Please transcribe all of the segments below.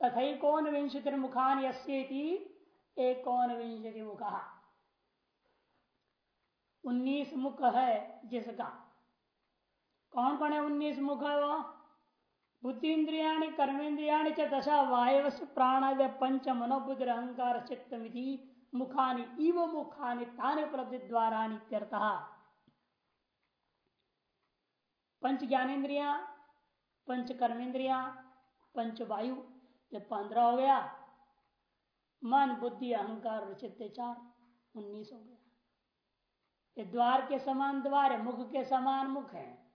तथा कौन विंशति मुखान यस्येति विंशति मुखा उन्नीस मुख है, जिसका। कौन कौन है उन्नीस मुख है वो बुद्धि इंद्रिया कर्मेन्द्रिया च दशा वायव प्राणाद पंच मनोबुद्ध अहंकार चित्तमिति मुखानि, इव मुखानि तानि उपलब्धि द्वारा पंच ज्ञानेन्द्रिया पंच कर्मेंद्रिया पंच वायु जब पंद्रह हो गया, मन, बुद्धि, अहंकार चित्त चार, उन्नीस हो गया। ये द्वार के समान द्वार है, मुख के समान मुख है।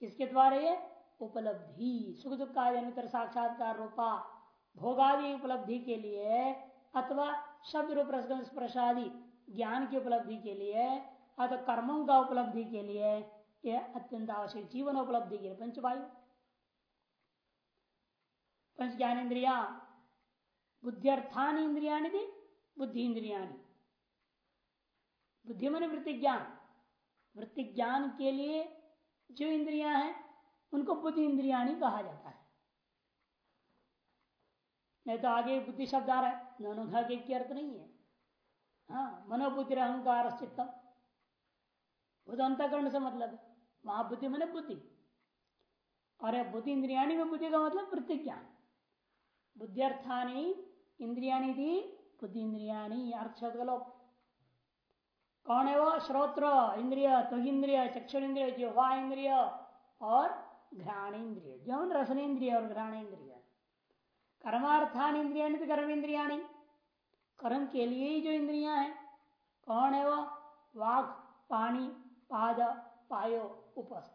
किसके द्वारा ये? उपलब्धि, सुख दुख का साक्षात्कार रूपा, भोगादि उपलब्धि के लिए, अथवा शब्द रूप प्रसादी ज्ञान की उपलब्धि के लिए, अथवा कर्मों का उपलब्धि के लिए यह अत्यंत आवश्यक जीवन उपलब्धि के लिए। पंचवायु। पंच ज्ञान ज्ञानेन्द्रिया बुद्धिर्थान इंद्रिया बुद्धि इंद्रिया बुद्धि मन वृत्ति ज्ञान वृत्ति ज्ञान के लिए जो इंद्रिया हैं, उनको बुद्धि इंद्रिया कहा जाता है। नहीं तो आगे बुद्धि शब्द आ रहा है ननुधा के अर्थ नहीं है। हाँ मनोबुद्धि अहंकार चित्तम बुद्ध अंतकरण से मतलब है। वहाँ बुद्धि मैंने बुद्धि। और बुद्धि इंद्रिया में बुद्धि का मतलब वृत्ति ज्ञान बुद्धिर्थानी इंद्रिया थी बुद्धि इंद्रिया अर्थ शब्द कौन है वो श्रोत्र, इंद्रिय त्वगिंद्रिय चक्षुरेन्द्रिय जिह्वा इंद्रिय और घ्राण इंद्रिय जौन रसन इंद्रिय और घ्राण इंद्रिय कर्मार्थान इंद्रिया तो कर्म इंद्रिया कर्म के लिए ही जो इंद्रिया है कौन है वो वाक पानी पाद, पायो, उपस्थ।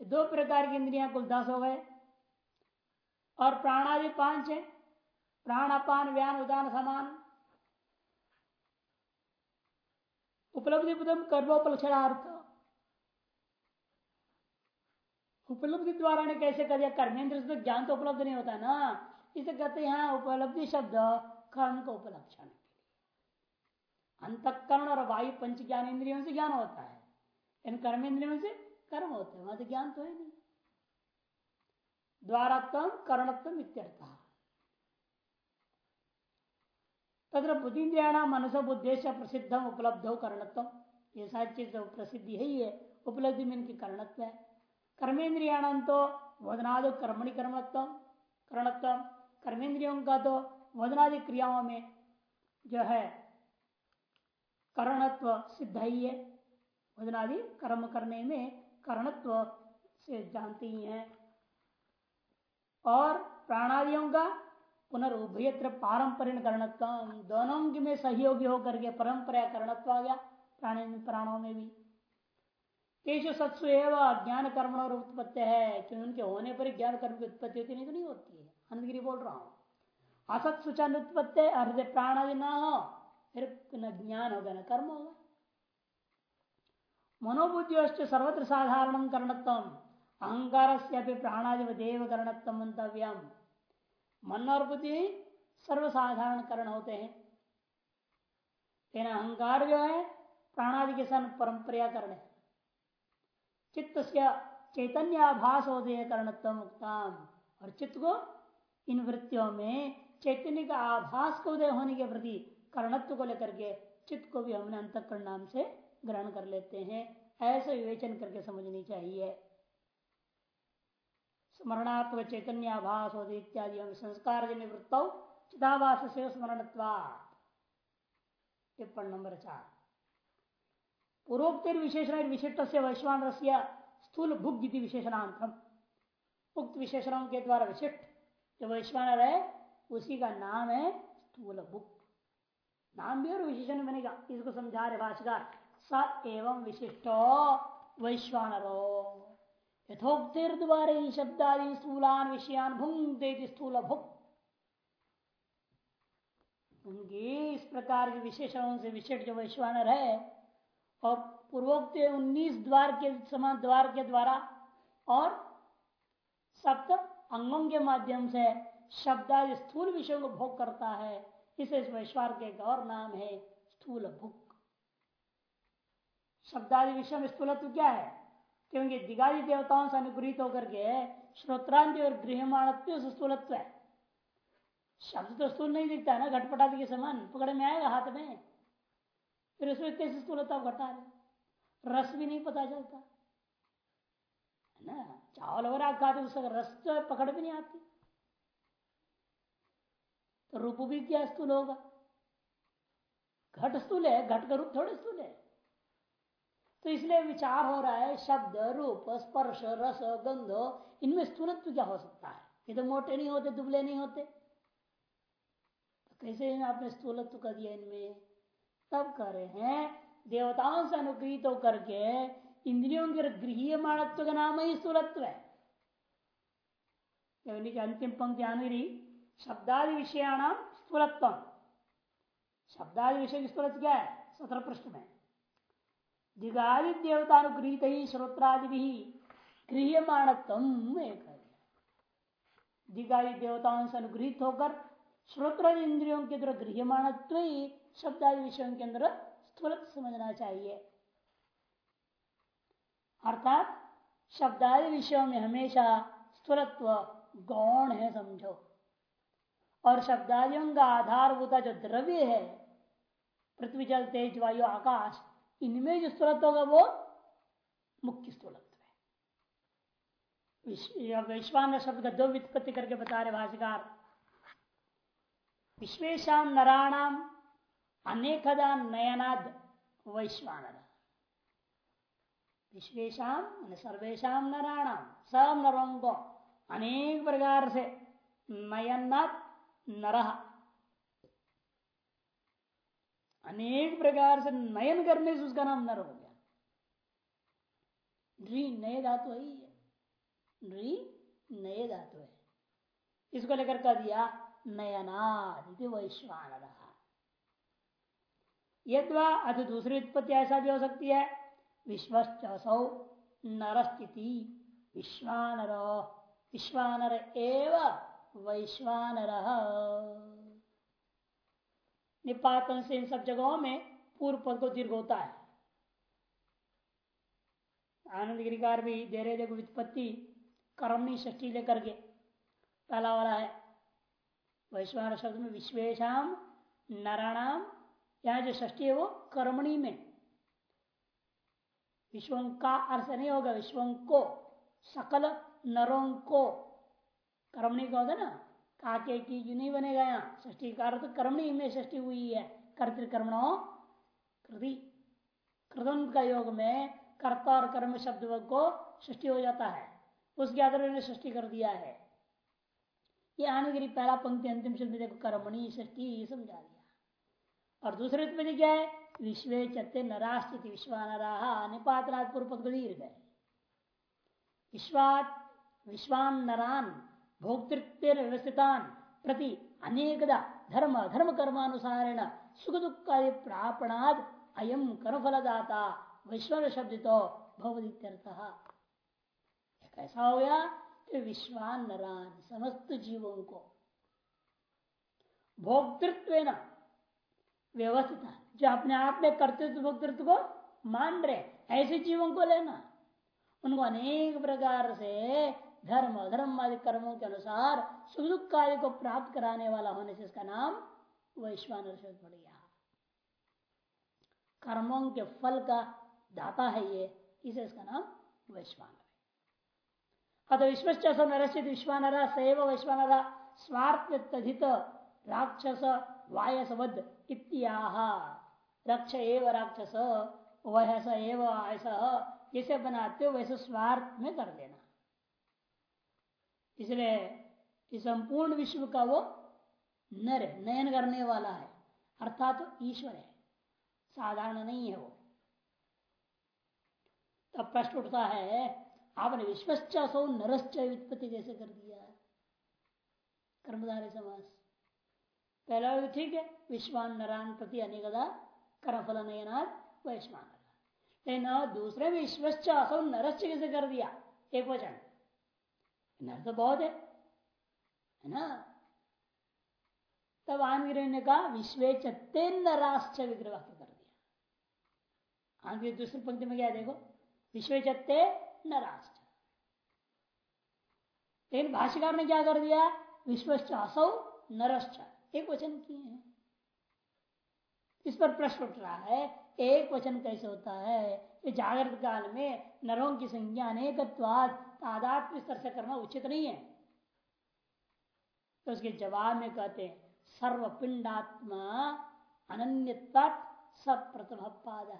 दो प्रकार की इंद्रिया कुल दस हो गए। और प्राणादि पाँच है। प्राण, अपान, व्यान, उदान, समान। उपलब्धि कर्मोपलक्षणार्थ। उपलब्धि द्वारा ने कैसे कर दिया? कर्मेंद्र से तो ज्ञान तो उपलब्ध नहीं होता ना। इसे कहते हैं उपलब्धि शब्द कर्म को उपलक्षण। अंतकरण और वायु पंच ज्ञान इंद्रियों से ज्ञान होता है। इन कर्मेंद्रियों से कर्म होते हैं। वहाँ तो ज्ञान तो है नहीं। द्वारात्म करणत्म इत्यर्थ। तथा बुद्धिंद्रिया मनसो उद्देश्य प्रसिद्ध उपलब्ध हो करणत्व। ये सारी चीज़ प्रसिद्धि है ही है उपलब्धि में इनकी करणत्व। है कर्मेंद्रियाण तो वदनादि कर्मणि कर्मत्व, करणत्व। कर्मेंद्रियों का तो वदनादि क्रियाओं में जो है, करणत्व सिद्ध ही है वदनादि कर्म करने में करणत्व से जानते हैं। और प्राणादियों का पुनर्भयत्र पारंपरिक दोनों में सहयोगी होकर के परंपरा करणत्व आ गया, प्राणी प्राणों में भी। तेजो सत्सु एवं ज्ञान कर्म और उत्पत्ति है, क्योंकि उनके होने पर ज्ञान कर्म की उत्पत्ति होती नहीं तो नहीं होती है। अनंतगिरी बोल रहा हूँ। असत्सु चंद उत्पत्ति अर्ध प्राण आदि ना हो, फिर न ज्ञान होगा, न कर्म होगा। मनोबुद्धि सर्वत्र साधारण करणत्व। अहंकार से प्राणादि देव करणत्व मंतव्यम। मन और बुद्धि सर्वसाधारण करण होते हैं। लेकिन अहंकार जो है, प्राणादि के सन परंपरा करण है। चित्त से होते हैं करणत्व मुक्ताम और चित्त को इन वृत्तियों में चैतन्य का आभास को उदय होने के प्रति कर्णत्व को लेकर के चित्त को भी हमने अंतकरण नाम से ग्रहण कर लेते हैं। ऐसा विवेचन करके समझनी चाहिए। स्मरणात्मक चैतन्याभास होते इत्यादि संस्कार निवृत्त चिदाभास से स्मरण टिप्पण नंबर चार। पूर्वोक्तिर विशेषण विशिष्ट से वैश्वान स्थूल भुग विशेषणांतम उक्त विशेषणों के द्वारा विशिष्ट। जो वैश्वानर है, उसी का नाम है स्थूल भुग। नाम भी और विशेषण बनेगा। इसको समझा रहे भाषा स एवं विशिष्टो वैश्वानरो। यथोक्तिर्द्वारे शब्दादि स्थूलान विषयान भुंगते स्थूल भुक उनके इस प्रकार के विशेषणों से विशेष जो वैश्वानर है, और पूर्वोक्त उन्नीस द्वार के समान द्वार के द्वारा, और सप्त अंगों के माध्यम से शब्दादि स्थूल विषयों को भोग करता है, इसे इस वैश्वान के एक और नाम है स्थूल भुक शब्दादि विषय में स्थूलत्व क्या है? क्योंकि दिगादि देवताओं से अनुग्रहित होकर के श्रोत्रांति और गृहमाणत्व स्थूलत्व है। शब्द तो स्थूल नहीं दिखता है ना घटपटादि के समान, पकड़ में आएगा हाथ में। फिर उसमें कैसे स्थूलता घटा रहे रस भी नहीं पता चलता। ना? चावल वगैरह खाते उसका रस तो पकड़ भी नहीं आती। तो रूप भी क्या स्थूल होगा? घट स्थूल है, घट का रूप थोड़े स्थूल है। तो इसलिए विचार हो रहा है, शब्द, रूप, स्पर्श, रस, गंध, इनमें स्थूलत्व क्या हो सकता है? ये तो मोटे नहीं होते, दुबले नहीं होते। तो कैसे आपने स्थूलत्व कर दिया इनमें? तब कह रहे हैं, देवताओं से अनुग्रहित होकर के इंद्रियों के गृह माणत्व का नाम ही स्थूलत्व है। अंतिम पंक्ति आने रही शब्दादि विषयाणाम स्थूलत्व शब्दादि विषय की स्थूलत्व क्या है? सत्रह प्रश्न में। दिगादि देवतानुगृहित ही श्रोत्रादि भी गृहमाणत्व एक दिगादि देवताओं से अनुग्रहित होकर श्रोत्र इंद्रियों के अंदर गृहमाणत्व ही शब्दादि विषयों के अंदर स्थूल समझना चाहिए अर्थात शब्दादि विषयों में हमेशा स्थूलत्व गौण है समझो और शब्दादियों का आधारभूत जो द्रव्य है पृथ्वी जल तेज वायु आकाश इनमें जो स्थूलत्व होगा वो मुख्य स्थूलत्व है। विश्वान शब्द का दो वित्पत्ति करके बता रहे भाषिकार विश्वेशम नराणाम अनेकदा नयनाद वैश्वानर। विश्वेशम सर्वेशा नराणाम सब नरों को अनेक प्रकार से नयनाथ नर। अनेक प्रकार से नयन करने से उसका नाम नर हो गया। री नए धातु ही री नए धातु है। इसको लेकर कह दिया नयनाद वैश्वान यदवा अथ दूसरी उत्पत्ति ऐसा भी हो सकती है विश्वसौ नरस्थिति, विश्वानर विश्वानर एव वैश्वानर। निपातन से इन सब जगहों में पूर्व पद को दीर्घ होता है। आनंद गिरिकार भी दे रहे देखो वित्पत्ति कर्मणी षष्ठी लेकर के पहला वाला है। वैश्वान शब्द में विश्वेशम नाराणाम यहाँ जो षष्ठी है वो कर्मणी में। विश्वं का अर्थ नहीं होगा, विश्वं को, सकल नरों को। कर्मणी का होता है ना? काके की जो नहीं बनेगा यहाँ ष्टी का अर्थ कर्मणी में ष्टी हुई है। कर्तिकर्मणो कृति। कृतन का योग में कर्ता और कर्म शब्द को सृष्टि हो जाता है। उसके आधार में सृष्टि कर दिया है। ये आनगिरी पहला पंक्ति अंतिम शब्द देखो, कर्मणी षष्टि समझा दिया। और दूसरे उत्पत्ति क्या है? विश्व चत्ते नरास्थित विश्वानरा निपातरात पूर्व दीर्घ विश्वात, विश्वान नरान भोक्तृत्व व्यवस्थितान प्रति अनेकदा धर्म धर्म कर्मानुसारेण सुख दुख प्रापणाद अयम कर्मफलदाता विश्व शब्द तो भवदित्यर्थ कैसा हो गया कि विश्वान नरान समस्त जीवों को। भोक्तृत्व व्यवस्थित जो अपने आप में कर्तृत्व भोक्तृत्व को मान रहे ऐसे जीवों को लेना। उनको अनेक प्रकार से धर्म अधर्म आदि कर्मों के अनुसार सुख दुख कार्य को प्राप्त कराने वाला होने से इसका नाम वैश्वानर पड़ गया। कर्मों के फल का दाता है ये, इसे इसका नाम वैश्वानर अतः विश्वश्च नरसित विश्वानर सैव वैश्वानर स्वार्थ राक्षस वायसवद इत्याह। रक्ष एव राक्षस वह एव ऐसा जैसे बनाते हो वैसे स्वार्थ में कर देना। इसलिए इस संपूर्ण विश्व का वो नर नयन करने वाला है। अर्थात तो ईश्वर है। साधारण नहीं है वो। तब प्रश्न उठता है, आपने विश्वश्चो नरश्च व्युत्पत्ति कैसे कर दिया कर्मधारे समास। पहला ठीक है, विश्वान नरान प्रति अनेकदा कर्मफल नयनाथ वैश्वान। लेकिन दूसरे विश्वश्च असौ नरश्च कैसे कर दिया? एक वचन। नर तो बहुत है है ना? तब आनगिरी ने कहा, विश्व राष्ट्र विग्रह वाक्य कर दिया। आनगिरी दूसरी पंक्ति में क्या देखो, विश्व चत्ते नराश्च। लेकिन भाष्यकार ने क्या कर दिया? विश्वश्च असौ नरश्च। एक वचन किए हैं। इस पर प्रश्न उठ रहा है, एक वचन कैसे होता है? जागृत काल में नरों की संज्ञा अनेकत्वाद तादात्म्य स्तर से करना उचित नहीं है। तो उसके जवाब में कहते हैं, सर्वपिंडात्मा अनन्य सप्रथम पाद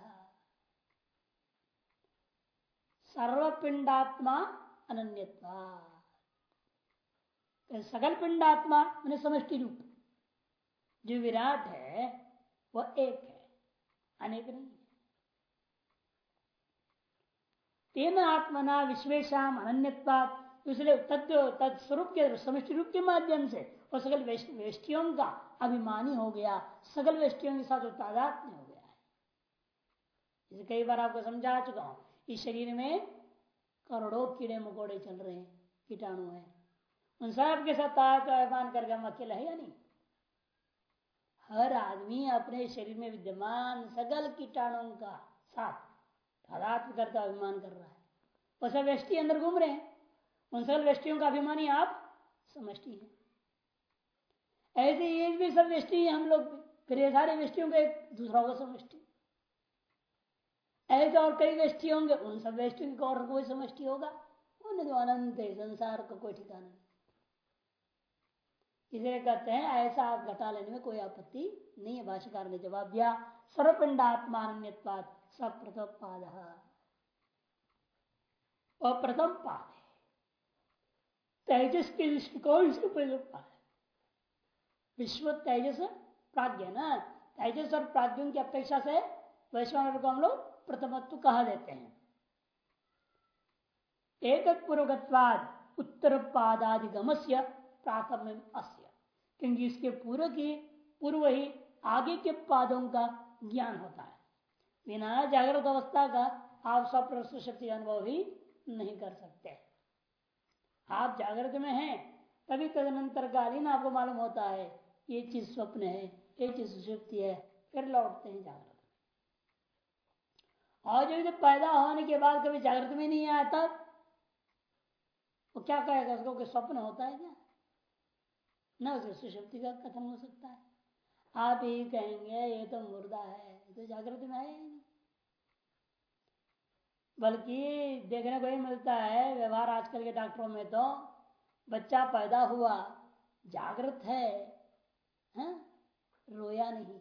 सर्वपिंडात्मा अनन्यत्वा। सकल पिंडात्मा मैंने समष्टि रूप। जो विराट है, वह एक है, अनेक नहीं। तेन आत्मना विश्वेशम अनन्यत्वाद इसलिए तत्व तत्स्वरूप के, समष्टि रूप के माध्यम से और सकल वेष्टियों का अभिमानी हो गया, सकल वेष्टियों के साथ तादात्म्य हो गया है। कई बार आपको समझा चुका हूँ। इस शरीर में करोड़ों कीड़े मकोड़े चल रहे हैं, कीटाणु है। उन सब के साथ अभिमान करके हम अकेला है या नहीं? हर आदमी अपने शरीर में विद्यमान सकल कीटाणुओं का साथ तादात्म्य करता अभिमान कर रहा है। वो सब व्यष्टि अंदर घूम रहे हैं। उन सकल व्यष्टियों का अभिमानी आप समझती हैं। ऐसे ये भी सब व्यष्टि हम लोग फिर ये सारे व्यष्टियों का एक दूसरा होगा समष्टि। ऐसे और कई व्यष्टि होंगे, उन सब व्यष्टियों का और कोई समष्टि होगा? तो अनंत है, संसार का कोई ठिकाना नहीं। इसलिए कहते हैं, ऐसा आप घटा लेने में कोई आपत्ति नहीं है। भाष्यकार ने जवाब दिया सर्वपिंडात्मान्यवाद सब प्रथम पाद प्रथम पाद है तेजस के दृष्टिकोण से पहले पाद। विश्व तेजस प्राज्ञ न तेजस और प्राज्ञों की अपेक्षा से वैश्वान को हम लोग प्रथमत्व कहा देते हैं। एक पूर्वकवाद उत्तर पादादिगम से प्राथम अस्य। क्योंकि इसके पूर्व की, पूर्व ही आगे के पादों का ज्ञान होता है। बिना जागृत अवस्था का आप स्वप्न शक्ति अनुभव ही नहीं कर सकते। आप जागृत में हैं, तभी तदनंतर कालीन आपको मालूम होता है, ये चीज़ स्वप्न है, ये चीज़ सुषुप्ति है, फिर लौटते हैं जागृत और जब पैदा होने के बाद कभी जागृत में नहीं आया तब, वो क्या कहेगा उसको स्वप्न होता है क्या? न, उसको सुषुप्ति का कथन हो सकता है। आप ही कहेंगे, ये तो मुर्दा है तो जागृत में है नहीं। बल्कि देखने को ही मिलता है, व्यवहार आजकल के डॉक्टरों में तो बच्चा पैदा हुआ, जागृत है है? रोया नहीं।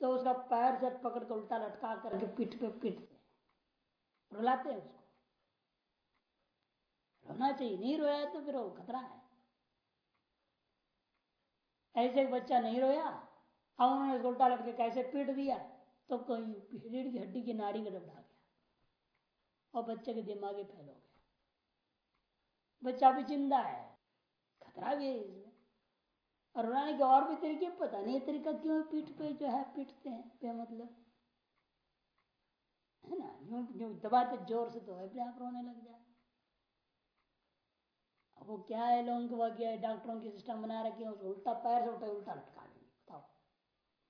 तो उसका पैर से पकड़ के उल्टा लटका करके पीठ पे पीटते रुलाते हैं उसको। रोना चाहिए, नहीं रोया तो फिर वो खतरा है। ऐसे एक बच्चा नहीं रोया अब उन्होंने उल्टा लटके कैसे पीट दिया तो कोई रीढ़ की हड्डी की नाड़ी में दबा गया, और बच्चे के दिमागी फैल हो गया बच्चा भी ज़िंदा है, खतरा भी है इसमें। और रोने के और भी तरीके, पता नहीं तरीका क्यों पीठ पे जो है, पीटते हैं पे मतलब? है ना जो दबाते, ज़ोर से तो अपने आप रोने लग जाए वो क्या है, लोगों को गया डॉक्टरों की सिस्टम बना रखे हैं उसको उल्टा पैर से उल्टा उल्टा लटका देंगे। बताओ,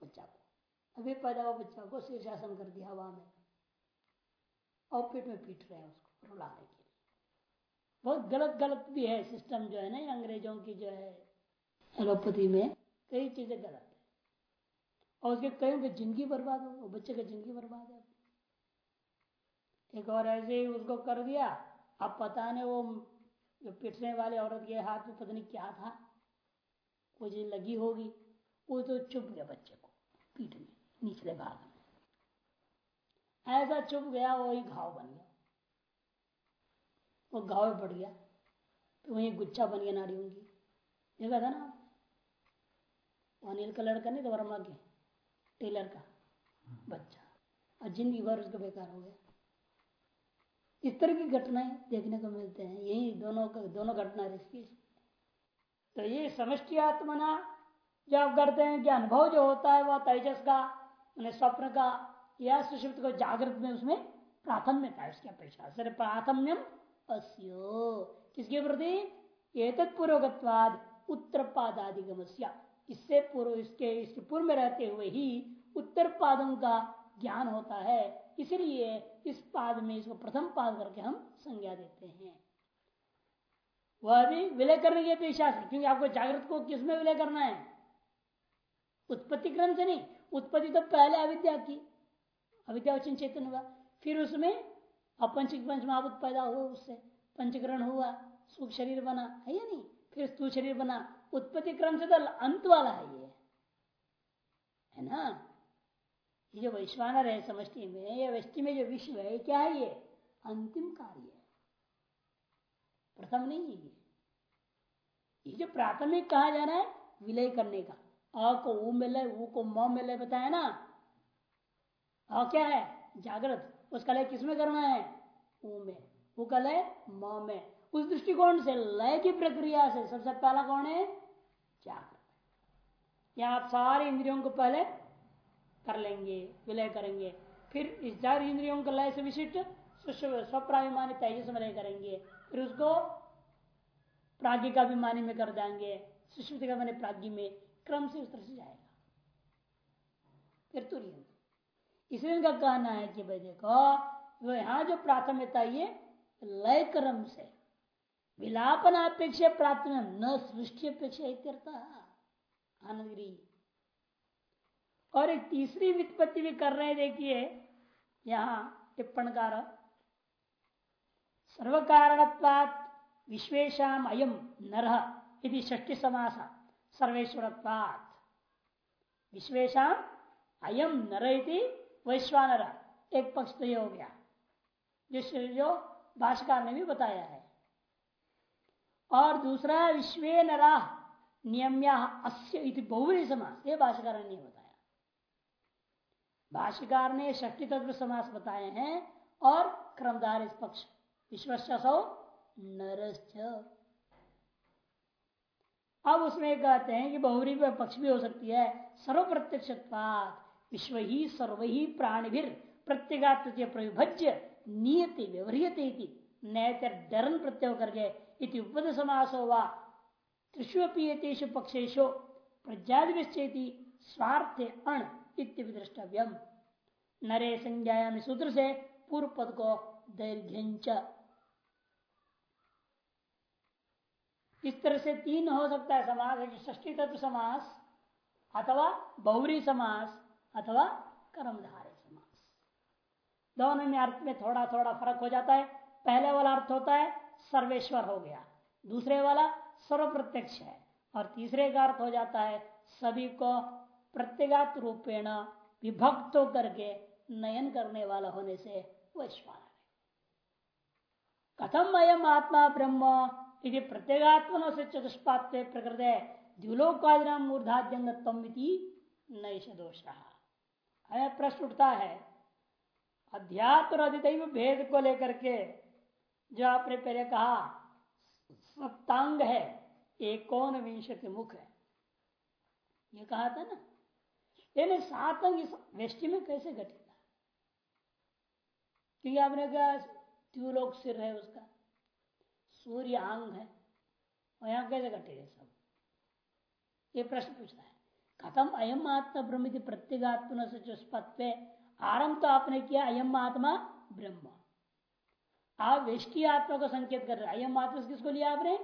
बच्चा को। अभी पैदा हुआ बच्चा को शीर्षासन कर दिया हवा में। और पीठ में पीट रहे हैं उसको, रुलाने के लिए। बहुत गलत गलत भी है सिस्टम जो है ना अंग्रेज़ों की जो है एलोपैथी में कई चीज़ें गलत है। और उसके कई की ज़िंदगी बर्बाद हो बच्चे का ज़िंदगी बर्बाद है। एक और ऐसे ही उसको कर दिया, अब पता नहीं वो जो पिटने वाले औरत के हाथ में पता नहीं क्या था कुछ लगी होगी वो तो चुप गया बच्चे को पीठ में निचले भाग में। ऐसा चुप गया वही घाव बन गया। वो घाव बढ़ गया तो वही गुच्छा बन गया नाड़ियों की देखा था ना अनिल का लड़का नहीं तो वर्मा के टेलर का बच्चा। और ज़िंदगी भर उसका बेकार हो गया। इस तरह की घटनाएँ देखने को मिलते हैं। यही दोनों का, दोनों घटना इसकी तो ये समष्टि आत्मना जब करते हैं कि अनुभव जो होता है वह तेजस का स्वप्न का, या सुषिप्त को जागृत में उसमें प्राथम्यता है उसकी अपेक्षा। सर प्राथम्यम अस्यो। किसके प्रति? एक पूर्वकवाद उत्तर पादादिगमस्या इससे पूर्व, इसके इसके पूर्व में रहते हुए ही उत्तर पादों का ज्ञान होता है। इसलिए इस पाद में इसको प्रथम पाद करके हम संज्ञा देते हैं। वह भी विलय करने की अपेक्षा से, क्योंकि आपको जागृत को किसमें विलय करना है? उत्पत्ति क्रम से नहीं। उत्पत्ति तो पहले अविद्या की। अविद्या चेतन हुआ। फिर उसमें अपंचिक पंच महाभूत पैदा हुआ उससे। पंचकरण हुआ सुख शरीर बना। है या नहीं? फिर स्थूल शरीर बना। उत्पत्ति क्रम से तो अंत वाला है ये। है ना? ये जो वैश्वानर है समष्टि में, या वृष्टि में जो विश्व है क्या है ये? अंतिम कार्य है। प्रथम नहीं है ये। ये जो प्राथमिक कहा जा रहा है, विलय करने का। अ को ऊ मिले ऊ को म मिले, बताया ना? अ क्या है? जागृत। उसका लय किसमें करना है? ऊ में। ऊ का लय म में। उस दृष्टिकोण से लय की प्रक्रिया से सबसे पहला कौन है? जागृत। या आप सारे इंद्रियों को पहले कर लेंगे, विलय करेंगे। फिर इस चार इंद्रियों को लय से विशिष्ट स्वप्राभिमानी तेजस में लय करेंगे। फिर उसको प्राज्ञ का अभिमानी में कर देंगे। सुश्रुति का मैंने प्राज्ञ में क्रम से उस तरह से जाएगा। फिर तुरंत। इसलिए उनका कहना है कि भाई देखो, वो यहाँ जो प्राथमिकता ये लय क्रम से। विलापन अपेक्षा प्रार्थना न सृष्टि अपेक्षा आनंदगिरी। और एक तीसरी वित्पत्ति भी कर रहे हैं, देखिए, यहाँ टिप्पणकार। सर्व कारणत्वात् विश्वेशम अयम नर यदि ष्टी समास सर्वेश्वर विश्वेशम अयम नर वैश्वानर। एक पक्ष तो हो गया, जिस जो भाषकार ने भी बताया है। और दूसरा, विश्व नरा नियम्या अस्य इति बहुरी समास। ये भाषाकार ने नहीं बताया। भाष्यकार ने षष्टी तत्व समास बताए हैं और क्रमदार इस पक्ष। विश्वसौ नरश्च अब उसमें कहते हैं कि बहुरी पक्ष भी हो सकती है। सर्व प्रत्यक्ष विश्व ही सर्व ही प्राणी प्रत्येगात्म प्रविभज्य नियति व्यवहारियते नैतर डरन प्रत्यय करके इति उपद समासो व त्रिशुपीयतेषु पक्षेशु प्रज्ञादिश्चेति स्वार्थ अण इत्यभिद्रष्टव्यम नरे संज्ञायाम सूत्र से पूर्व पद को दैर्घ्य इस तरह से तीन हो सकता है समास है ष्टी तत्व समास, अथवा बहुरी समास, अथवा कर्मधारे समास। दोनों में अर्थ में थोड़ा थोड़ा फ़र्क हो जाता है। पहले वाला अर्थ होता है सर्वेश्वर हो गया। दूसरे वाला सर्व प्रत्यक्ष है। और तीसरे का अर्थ हो जाता है सभी को प्रत्येगात रूपेण विभक्त करके नयन करने वाला होने से वैश्वान कथम अयम आत्मा ब्रह्म यदि प्रत्येगात्मन से चतुष्पात प्रकृत द्व्युलोकादिना मूर्धाद्यंगत्म नैश दोष। हमें प्रश्न उठता है, अध्यात्म और अधिदैव भेद को लेकर के जो आपने पहले कहा सप्तांग है एकोन विंशति मुख है। ये कहा था ना? लेकिन सात अंग इस वेष्टि में कैसे घटेगा? क्योंकि आपने कहा त्यूलोक सिर है उसका, सूर्य अंग है। और यहाँ कैसे घटेगा सब? ये प्रश्न पूछता है। खत्म अयम आत्मा ब्रह्म प्रत्येगात्म से आरंभ तो आपने किया, अयम आत्मा ब्रह्म। आप वेष्टि आत्मा को संकेत कर रहे अयम आत्मा किसको लिया आपने?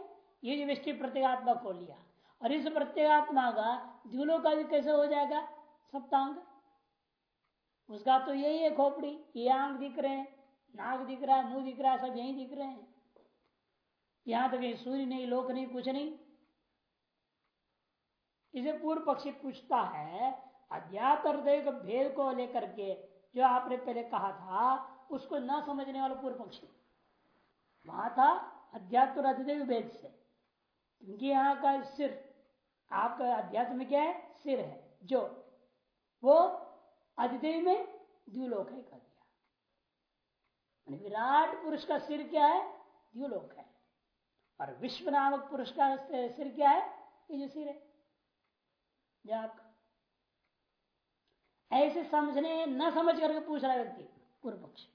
ये जो वेष्टि प्रत्येगात्मा को लिया। और इस प्रत्येगात्मा का द्यूलो का भी कैसे हो जाएगा? सप्तांग उसका तो यही है खोपड़ी, ये आँख दिख रहे हैं, नाक दिख रहा है, मुँह दिख रहा है, सब यही दिख रहे हैं। यहाँ तो सूर्य नहीं, लोक नहीं, कुछ नहीं। इसे पूर्व पक्षी पूछता है अध्यात और भेद को लेकर के जो आपने पहले कहा था, उसको न समझने वाला पूर्व पक्षी। वहाँ था अध्यात्म और अधिदेव भेद से। क्योंकि यहाँ का सिर, आपका अध्यात्म क्या है? सिर है, जो वो अधिदेव में द्व्यूलोक है कर दिया। विराट पुरुष का सिर क्या है? द्व्यूलोक है। और विश्व नामक पुरुष का सिर क्या है? ये जो सिर है। ऐसे समझने, न समझ करके पूछ रहा व्यक्ति, पूर्व पक्ष।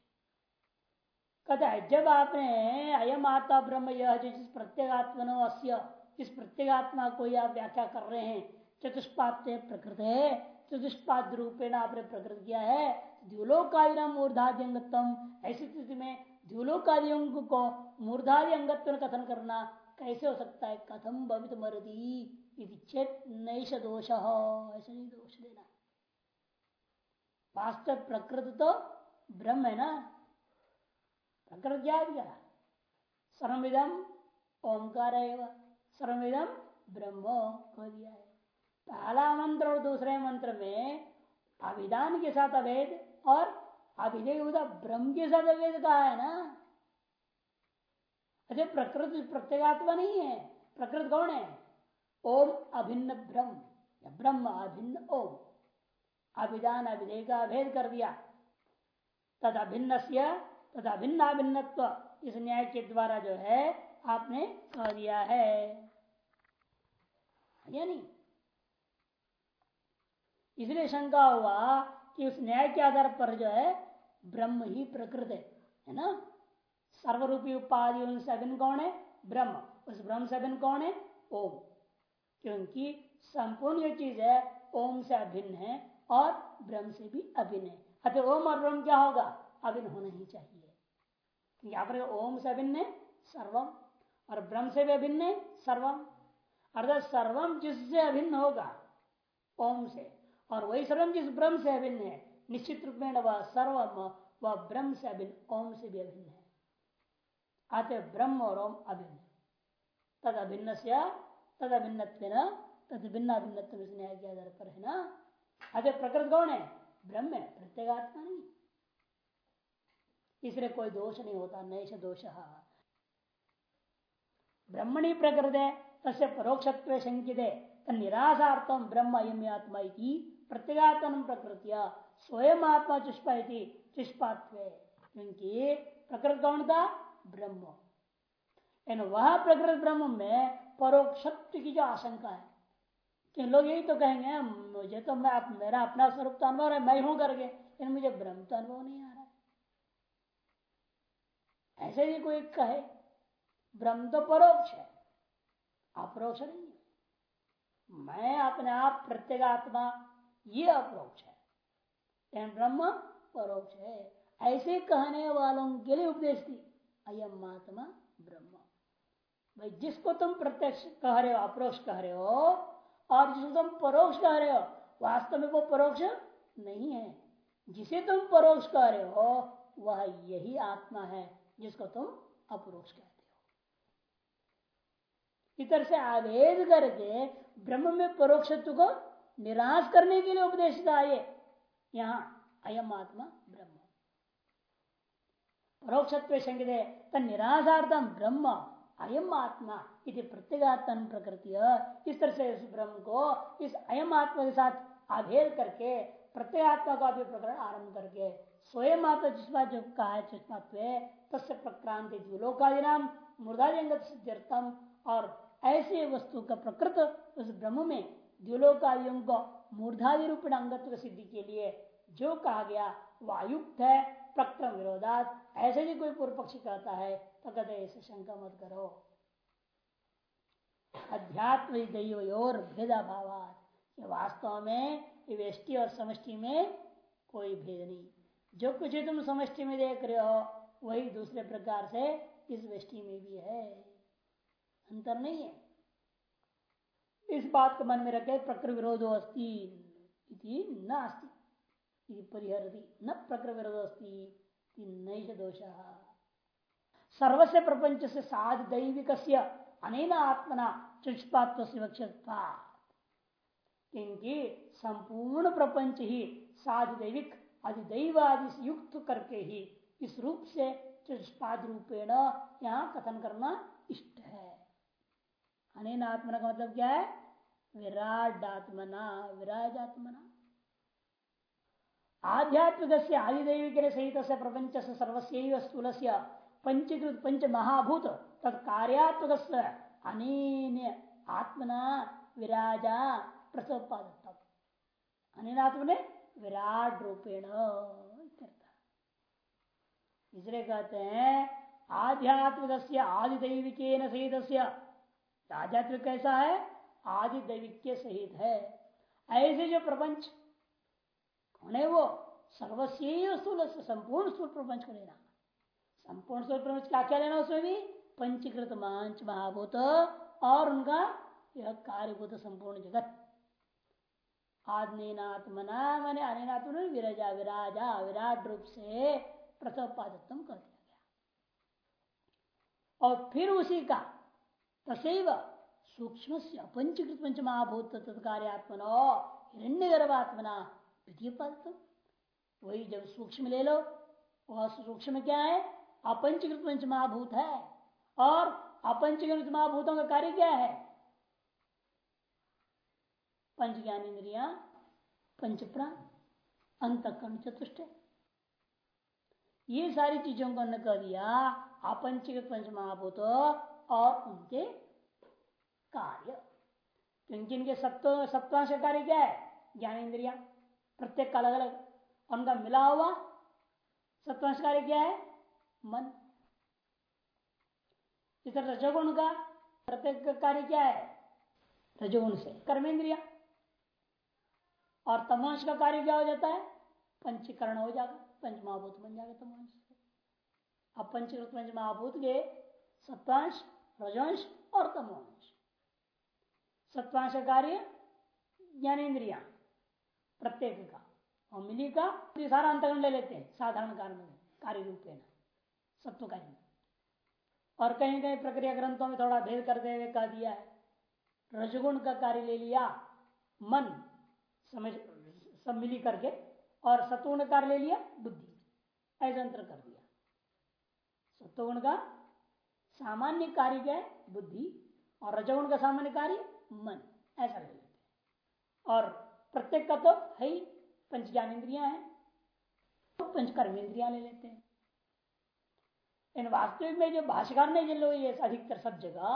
कहता है, जब आपने अयम आत्मा ब्रह्म यह जो जिस प्रत्येगात्मनो अस्य, इस प्रत्येगात्मा को आप व्याख्या कर रहे हैं चतुष्पात प्रकृत है चतुष्पाद रूपेण आपने प्रकृत किया है। द्युलोकादि नाम मूर्धादि अंगत्म ऐसी स्थिति में द्युलोकादि अंग को मूर्धादि अंगत्व कथन करना कैसे हो सकता है? कथम भवित मरदी चेत नैश दोष ऐसे नहीं, दोष देना। वास्तव प्रकृत तो ब्रह्म है ना? प्रकृत क्या दिया सर्विदम ओंकार सर्विदम ब्रह्म कह दिया है। पहला मंत्र और दूसरे मंत्र में अभिधान के साथ अभेद और अभिधेय ब्रह्म के साथ अभेद कहा है ना? अच्छा प्रकृति प्रत्येगात्मा नहीं है। प्रकृत कौन है? ओम अभिन्न ब्रह्म। ब्रह्म अभिन्न ओम। अभिधान अभिधेय का अभेद कर दिया। तद अभिन्न तद अभिन्न अभिन्नत्व इस न्याय के द्वारा जो है, आपने कह दिया है। या नहीं इसलिए शंका हुआ कि उस न्याय के आधार पर जो है, ब्रह्म ही प्रकृत है है ना? सर्वरूपी उपाधि उनसे अभिन्न कौन है? ब्रह्म। उस ब्रह्म से अभिन्न कौन है? ओम। क्योंकि संपूर्ण जो चीज़ है, ओम से अभिन्न है और ब्रह्म से भी अभिन्न है। अतः ओम और ब्रह्म क्या होगा? अभिन्न होना ही चाहिए। यहाँ पर ओम से अभिन्न है, सर्वम। और ब्रह्म से भी अभिन्न है, सर्वम। अर्थात सर्वम जिससे अभिन्न होगा, ओम से। और वही सर्वम जिस ब्रह्म से अभिन्न है, निश्चित रूप में वह सर्वम, वह ब्रह्म से अभिन्न, ओम से भी अभिन्न है। आते ब्रह्म और ओम अभिन्न। तद अभिन्न से तद अभिन्न तद भिन्न अभिन्न न्याय के आधार पर है ना? अतः प्रकृत कौन है? ब्रह्म है प्रत्येगात्मा नहीं। इसलिए कोई दोष नहीं होता नैश दोष। ब्रह्मणी प्रकृत है तस्य परोक्षत्व शंकित है निराशार्थम ब्रह्म अयम आत्मा प्रत्यगात्म प्रकृतिया स्वयं आत्मा चुष्पा चुष्पात्व क्योंकि प्रकृत कौन था? ब्रह्म। इन वह प्रकृत ब्रह्म में परोक्षत्व की जो आशंका है। कि लोग यही तो कहेंगे, मुझे तो मैं मेरा अपना स्वरूप तो अनुभव है, मैं हूँ करके। लेकिन मुझे ब्रह्म तो अनुभव नहीं आ रहा ऐसे ही कोई कहे, ब्रह्म तो परोक्ष है अपरोक्ष नहीं मैं अपने आप प्रत्येगात्मा ये अप्रोक्ष है। ब्रह्म परोक्ष है। ऐसे कहने वालों के लिए उपदेश दी। अयम आत्मा ब्रह्म। भाई, जिसको तुम प्रत्यक्ष कह रहे हो, अप्रोक्ष कह रहे हो, और जिसको तुम परोक्ष कह रहे हो, वास्तव में वो परोक्ष नहीं है। जिसे तुम परोक्ष कह रहे हो, वह यही आत्मा है जिसको तुम अपरोक्ष कहते हो। इतर से आवेद करके ब्रह्म में परोक्षत्व को निराश करने के लिए उपदेश ये यहाँ अयम आत्मा ब्रह्म। परोक्षत्व संकेत निराशार्थम ब्रह्म, अयम आत्मा इति प्रत्येगात्म प्रकृति इस तरह से इस ब्रह्म को इस अयम आत्मा के साथ आभेद करके, प्रत्येगात्मा का भी प्रकरण आरंभ करके, स्वयं आत्मा जिसमा जो कहा है चुष्मात्व तस्य प्रक्रांति द्विलोकादि नाम मुर्दादिगतम और ऐसे वस्तु का प्रकृत उस ब्रह्म में द्विलोकादियों को मूर्धादि रूप अंगत्व सिद्धि के लिए जो कहा गया, वायुक्त है प्रक्रम विरोधात। ऐसे ही कोई पूर्व पक्षी कहता है तो कहते ऐसे शंका मत करो। अध्यात्म दैव और भेदा भाव वास्तव में व्यष्टि और समष्टि में कोई भेद नहीं। जो कुछ तुम समष्टि में देख रहे हो, वही दूसरे प्रकार से इस व्यष्टि में भी है। अंतर नहीं है। इस बात को मन में रखे प्रकृ विरोधो अस्ति न अस्ति परिहरती। न प्रकृ विरोधो अस्ति नैष दोष। सर्वस्य प्रपंच से साध दैविक अनेन आत्मना चुष्पात्व क्योंकि संपूर्ण प्रपंच ही साध दैविक अधिदैव आदि से युक्त करके ही इस रूप से चुष्पाद रूपेण यहाँ कथन करना इष्ट है। अनेन आत्मना का मतलब क्या है? विराट आत्मना विराज आत्मना आध्यात्मिक से आदिदैविक सहित से प्रपंच से सर्वस्व स्थूल से पंचीकृत पंच महाभूत तत्कार्यात्मक अनेन आत्मना विराजा प्रसोपादत्त अनेन आत्मने विराट रूपेण इसलिए कहते हैं आध्यात्मिक आदिदैविक सहित आध्यात्मिक कैसा है? आदि दैविक के सहित है। ऐसे जो प्रपंच, कौन है वो? सर्वस्व स्थूल, संपूर्ण स्थूल प्रपंच को लेना संपूर्ण स्थूल प्रपंच क्या क्या लेना उसमें भी? पंचीकृत मंच महाभूत और उनका यह कार्यभूत संपूर्ण जगत। आदनीनात्मना मैंने अनिनात्म विरजा विराजा विराट रूप से प्रथम पादत्म कर दिया गया। और फिर उसी का तसेव सूक्ष्म से अपंचकृत पंच महाभूत तत्कार्यात्मनो हिरण्य गर्भात्मना द्वितीय पद वही जब सूक्ष्म ले लो वह सूक्ष्म क्या है? अपंचकृत पंच महाभूत है। और अपंचकृत महाभूतों का कार्य क्या है? पंच ज्ञान इंद्रिया पंच प्राण अंतकरण चतुष्ट। ये सारी चीज़ों को कह दिया अपंचकृत पंच महाभूत और उनके कार्य। क्योंकि इनके सत्व सत्वांश कार्य क्या है? ज्ञान इंद्रिया प्रत्येक का अलग अलग उनका मिला हुआ सत्वांश कार्य क्या है? मन। इस रजोगुण का प्रत्येक कार्य क्या है? रजोगुण से। कर्मेंद्रिया। और तमांश का कार्य क्या हो जाता है? पंचीकरण हो जाएगा। पंच महाभूत बन जाएगा तमांश अब पंच महाभूत के सत्वांश रजवंश और तमोंश सत्वांश कार्य ज्ञानेन्द्रिया प्रत्येक का और मिली का सारा अंतरण ले लेते हैं, साधारण कारण में, कार्य रूप में सत्व का ही और कहीं कहीं प्रक्रिया ग्रंथों में थोड़ा भेद करते हुए कह दिया है, रजगुण का कार्य ले लिया, मन, समझ, सब मिली करके, और सत्वगुण कार्य ले लिया, बुद्धि, ऐसा अंतर कर दिया। सत्वगुण का सामान्य कार्य क्या है? बुद्धि। और रजगुण का सामान्य कार्य, मन। ऐसा ले लेते हैं। और प्रत्येक का तो है ही पंच ज्ञान इंद्रिया है। तो पंचकर्म इंद्रिया ले लेते हैं। इन वास्तविक में जो भाषाकार ने जिन लोग ये अधिकतर सब जगह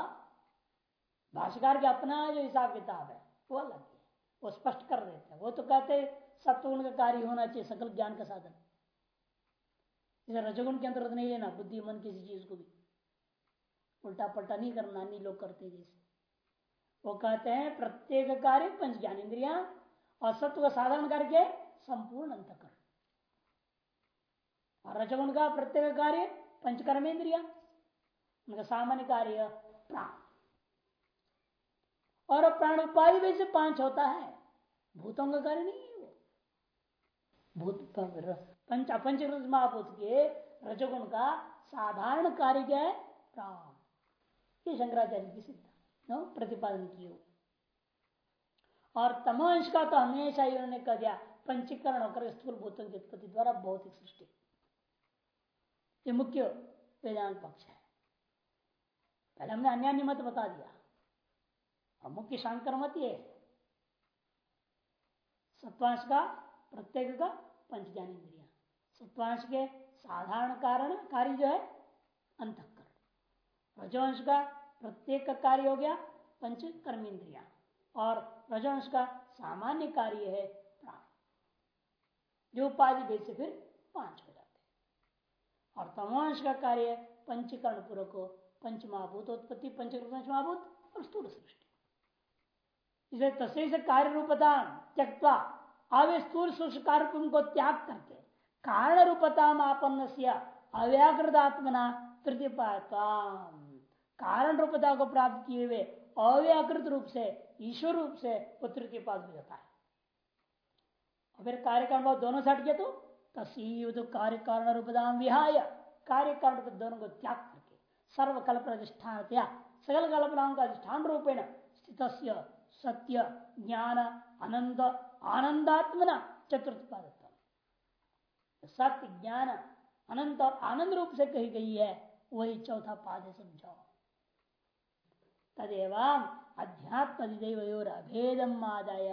भाषाकार के अपना जो हिसाब किताब है, वो अलग है। वो स्पष्ट कर देते हैं। वो तो कहते सत्वगुण का कार्य होना चाहिए, सकल ज्ञान का साधन। इसे रजगुण के अंतर्गत नहीं लेना, बुद्धि, मन किसी चीज़ को भी। उल्टा पलटा नहीं करना अन्य लोग करते जैसे। वो कहते हैं, प्रत्येक कार्य पंच ज्ञान इंद्रिया और सत्व का साधारण कार्य संपूर्ण अंतकरण। और रजगुण का प्रत्येक कार्य पंचकर्म इंद्रिया उनका सामान्य कार्य प्राण। और प्राण उपाधि में से पाँच होता है, भूतों का कार्य नहीं है वो। भूत पंच के रजगुण का साधारण कार्य क्या है? प्राण। ये शंकराचार्य की सिद्ध प्रतिपादन की हो और तमोंश का तो हमेशा ही उन्होंने कह दिया, पंचीकरण होकर स्थूल भूतों की उत्पत्ति द्वारा भौतिक सृष्टि। ये मुख्य वेदांत पक्ष है। पहले हमने अन्य मत बता दिया। और मुख्य शांकर मत ये सत्वांश का, प्रत्येक का पंच ज्ञान इंद्रिया सत्वांश के साधारण कारण कार्य जो है अंतकरण रजवंश का प्रत्येक का कार्य हो गया पंच कर्मेंद्रिया और रजवंश का सामान्य कार्य है प्राण। जो उपाधि भेद से फिर पाँच हो जाते और तमोंश का कार्य पंचकर्ण पूर्वक पंच महाभूत उत्पत्ति पंचकर्ण पंच महाभूत और स्थूल सृष्टि। इसे तसे से कार्य रूपता त्यक्ता अवे स्थूल सूक्ष्म कार्य को त्याग करके कारण रूपता आपन्न से अव्याकृतात्मना तृतीय कारण रूपता को प्राप्त किए हुए अव्याकृत रूप से, ईश्वर रूप से वो तृतीय पाद हो है। और फिर कार्य कारण दोनों से हट गया तो तसीव तो कार्य कारण रूपदान विहाय। कार्य कारण दोनों को त्याग करके सर्वकल्प अधिष्ठान त्याग सकल कल्पनाओं का अधिष्ठान रूपेण स्थित सत्य, ज्ञान आनंद आनंदात्मना, चतुर्थ पाद सत्य, ज्ञान, अनंत और आनंद रूप से कही गई है, वही चौथा पाद है समझाओ। तदेव अध्यात्म अधिदेव अभेदम आदाय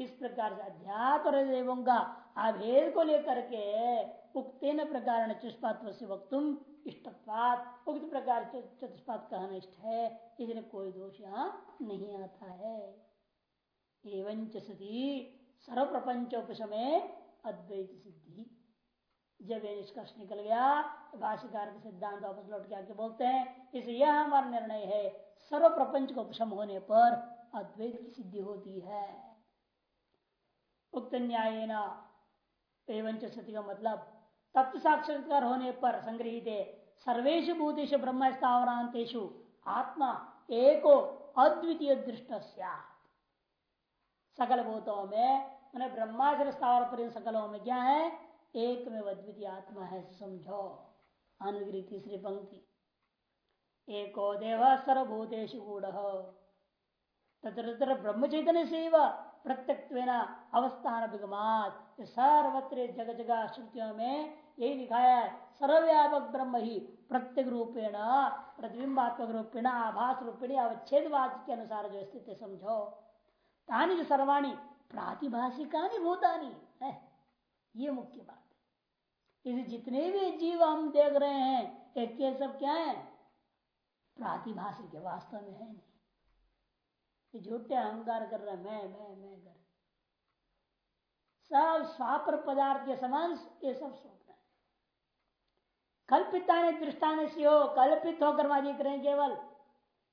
इस प्रकार से अध्यात्म देवों का अभेद को लेकर के उक्तेन प्रकार चतुष्पात्व से वक्तुम इष्टत्वात। उक्त प्रकार चतुष्पात कहना इष्ट है, इसलिए कोई दोष यहाँ नहीं आता है। एवं सती सर्व प्रपंच उपशमे अद्वैत सिद्धि। जब ये निष्कर्ष निकल गया तो भाष्यकार के सिद्धांत वापस लौट के आके बोलते हैं इसलिए यह हमारा निर्णय है सर्व प्रपंच को उपशम होने पर अद्वैत की सिद्धि होती है। उक्त न्याय सती का मतलब तत्व साक्षात्कार होने पर संग्रहित सर्वेश भूतेश ब्रह्म स्थावरांतेषु आत्मा एको अद्वितीय दृष्ट सकल भूतों में मैंने ब्रह्माचर स्थावर पर सकलों में क्या है? एक में अद्वितीय आत्मा है समझो अनुग्री तीसरी पंक्ति एको देव सर्वभूतेश ब्रह्म चैतन्य से प्रत्यक अवस्थान सर्वत्र जग जगह श्रुतियों में यही दिखाया है सर्वव्यापक ब्रह्म ही प्रत्येक रूपेण प्रतिबिंबात्मक रूपेण आभास रूपेण अवच्छेदवाद के अनुसार जो स्थित है समझो तानी जो सर्वाणी प्रातिभाषिका भूतानी। है ये मुख्य बात। इसे जितने भी जीव हम देख रहे हैं, एक के सब क्या है? प्रातिभाषिक वास्तव में है नहीं। ये झूठे अहंकार कर रहे मैं मैं मैं कर सब स्वापर पदार्थ के समान ये सब स्वप्न है। कल्पिता ने दृष्टान से हो, कल्पित होकर वादी करें केवल।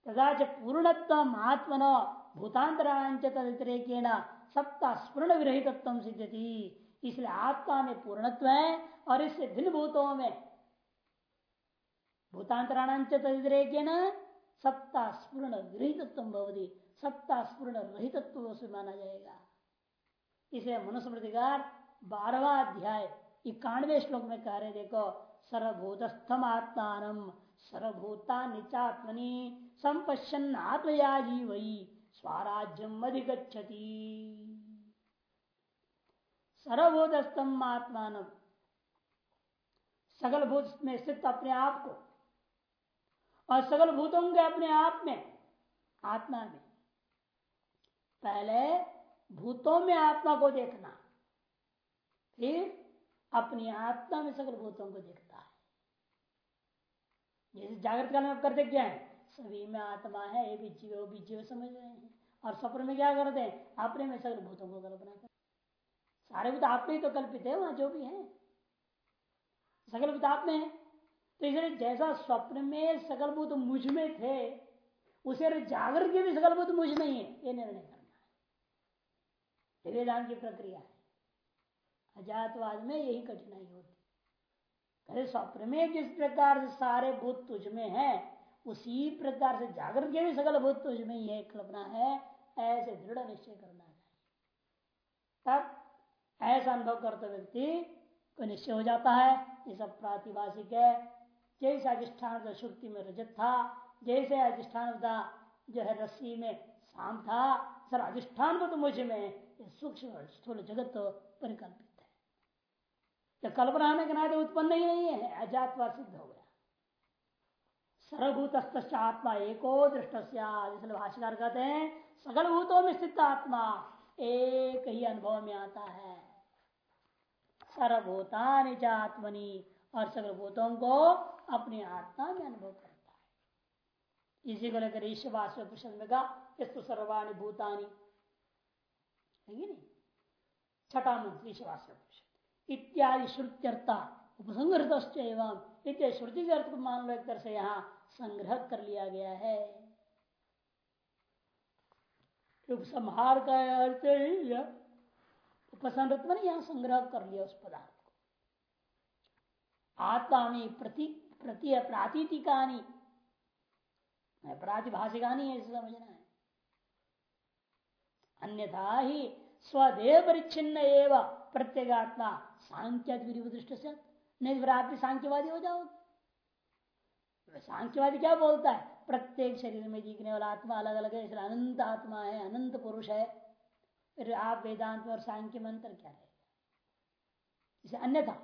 तथा पूर्णत्व आत्मनो भूतांतरांच तदितरेकेण सत्ता स्पूर्ण विरहित सिद्धि इसलिए आत्मा में पूर्णत्व है और इससे भिन्न भूतों में। भूतांतराणांच तदितरेकेण सत्ता स्पूर्ण भवती। सत्ता स्पूर्ण रहितत्व से माना जाएगा। इसे मनुस्मृतिकार बारहवा अध्याय, इक्यानवे श्लोक में कह रहे देखो, सर्वभूतस्थम आत्मान सर्वभूता निचात्मनि संपश्यन आत्मया वही स्वराज्यम अधिगछति सर्वभूतस्थम आत्मान सकल भूत में स्थित अपने आप को और सकल भूतों के अपने आप में आत्मा में। पहले भूतों में आत्मा को देखना, फिर अपनी आत्मा में सकल भूतों को देखता है। जैसे जागृत काल में आप करते क्या है? सभी में आत्मा है, ये भी जीव भी जीव समझ रहे हैं। और स्वप्न में क्या करते हैं? अपने में सकल भूतों को कल्पना कर सारे भूत आप में ही तो कल्पित है, वहाँ जो भी है। सकल भूत आप में है। तो इसलिए जैसा स्वप्न में सकल भूत मुझमें थे, उसे जागृत के भी सकल भूत मुझमें ही है। ये निर्णय करना है। की प्रक्रिया है। अजातवाद में यही कठिनाई होती। अरे स्वप्न में जिस प्रकार से सारे भूत तुझ में है, उसी प्रकार से जागृत के भी सकल भूत तुझ में ही है। कल्पना है, ऐसे दृढ़ निश्चय करना चाहिए। तब ऐसा अनुभव करते व्यक्ति को निश्चय हो जाता है, ये सब प्रातिभाषिक है। जैसे अधिष्ठान शुक्ति में रजत था, जैसे अधिष्ठान जो है रस्सी में शाम था, सर अधिष्ठान तो मुझमें सूक्ष्म स्थूल जगत तो परिकल्पित है। तो कल्पना होने के नाते उत्पन्न ही नहीं है, अजातवा सिद्ध हो गया। सर्वभूत आत्मा एको दृष्ट इसलिए भाषाकार कहते हैं, सकल भूतों में स्थित आत्मा एक ही अनुभव में आता है। सर्वभूता आत्मनि और सकल भूतों को अपनी आत्मा में अनुभव करता है। इसी को लेकर ईश्वास प्रश्न में कहा तो सर्वाणी भूतानी। नहीं? छठा मंत्र ईश्वास इत्यादि श्रुत्यर्था उपसंग्रत एवं इत्यादि श्रुति के अर्थ को मान लो, एक तरह से यहाँ संग्रह कर लिया गया है। उपसंहार का अर्थ उपसंहृत मैंने यहाँ संग्रह कर लिया उस पदार्थ को। आत्मा में प्रति प्रति प्रातीतिकानी प्रातिभाषिकानी ऐसे समझना है। अन्यथा ही स्वदेव परिच्छिन्न एवं प्रत्येगात्मा सांख्य दृष्टि से नहीं फिर आप भी सांख्यवादी हो जाओगे। सांख्यवादी क्या बोलता है? प्रत्येक शरीर में दिखने वाला आत्मा अलग अलग है, इसलिए अनंत आत्मा है, अनंत पुरुष है। आप वेदांत और सांख्य में अंतर क्या रहेगा इसे अन्यथा,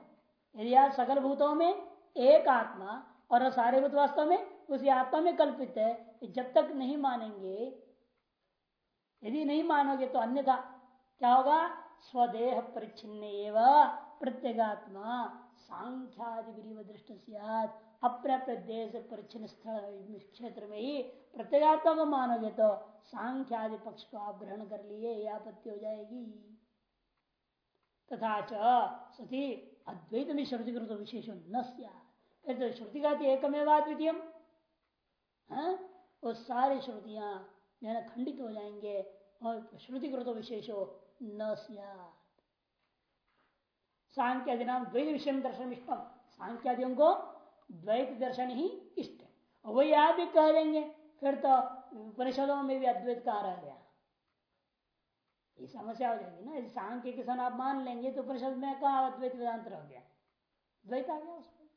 यदि आप सकल भूतों में एक आत्मा और सारे भूत वास्तव में उसी आत्मा में कल्पित है जब तक नहीं मानेंगे, यदि नहीं मानोगे तो अन्यथा क्या होगा? स्वदेह परिच्छिन्न प्रत्येगात्मा, सांख्यादि दृष्ट अपने अपने देश परिचिन स्थल क्षेत्र में ही प्रत्येगात्मा को मानोगे तो सांख्यादि पक्ष को आप ग्रहण कर लिए आपत्ति हो जाएगी तथा चुति अद्वैत में श्रुतिकृत विशेष न तो श्रुति का एकमेवा द्वितीय हाँ? वो सारी श्रुतियाँ खंडित हो जाएँगे और श्रुति श्रुतिकृत विशेषो न सांख्यादि नाम द्वैत विषय दर्शन इष्टम सांख्यादियों को द्वैत दर्शन ही इष्ट है। वही आप भी कह देंगे, फिर तो उपनिषदों में भी अद्वैत कहा रह गया। ये समस्या हो जाएगी ना सांख्य के सन आप मान लेंगे तो उपनिषद में कहा अद्वैत वेदांत रह गया। द्वैत आ गया उसमें।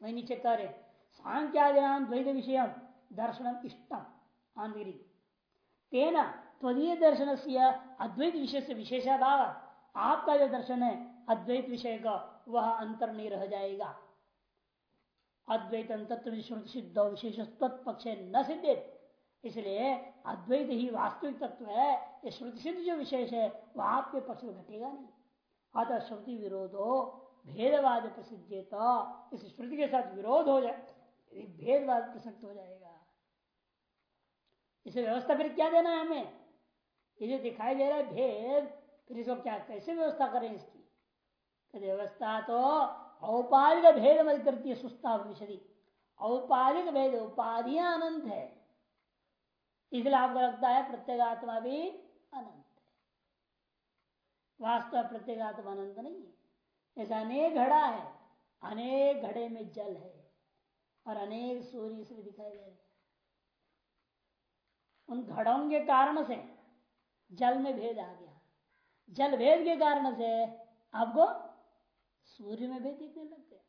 वही नीचे करे सांख्यादि नाम द्वैत विषय दर्शन इष्टम आंधिरी तेना त्वीय दर्शन से अद्वैत विषय से विशेषाभाव, आपका जो दर्शन है, अद्वैत विषय का, वह अंतर नहीं रह जाएगा। अद्वैत सिद्ध विशेष पक्ष न सिद्धित इसलिए अद्वैत ही वास्तविक तत्व है, ये श्रुति सिद्ध जो विशेष है, वह आपके पक्ष में घटेगा नहीं। अतः श्रुति विरोधो भेदवाद प्रसिद्ध तो इस श्रुति के साथ विरोध हो जाए भेदवाद प्रसक्त हो जाएगा। इसे व्यवस्था फिर क्या देना है हमें? ये जो दिखाई दे रहा है भेद, फिर इसको क्या कैसे व्यवस्था करें इसकी? व्यवस्था तो औपाधिक भेद मत करती है सुस्ता विशदी औपाधिक भेद उपाधियाँ अनंत है। इसलिए आपको लगता है प्रत्येगात्मा भी अनंत है। वास्तव प्रत्येगात्मा अनंत नहीं है। ऐसा अनेक घड़ा है, अनेक घड़े में जल है और अनेक सूर्य इसमें दिखाई दे रहे उन घड़ों के कारण से जल में भेद आ गया। जल भेद के कारण से आपको सूर्य में भेद दिखने लग गया।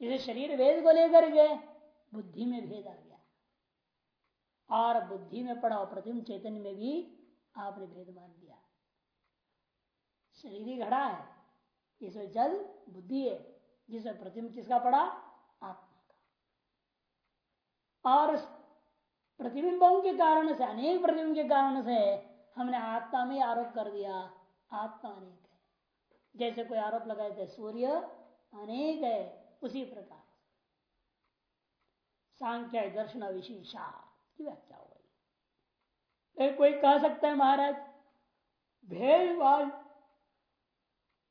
इसे शरीर भेद को लेकर के बुद्धि में भेद आ गया। और बुद्धि में पड़ा प्रतिम चैतन्य में भी आपने भेद मान दिया शरीर ही घड़ा है। इसमें जल, बुद्धि है। जिसमें प्रतिम किसका पड़ा? आत्मा का। और प्रतिबिंबों के कारण से, अनेक प्रतिबिंब के कारण से हमने आत्मा में आरोप कर दिया। आत्मा अनेक जैसे कोई आरोप लगाए थे, सूर्य अनेक है, उसी प्रकार। सांख्य दर्शन विशेषा की व्याख्या हो गई। कोई कह सकता है महाराज, भेदभाव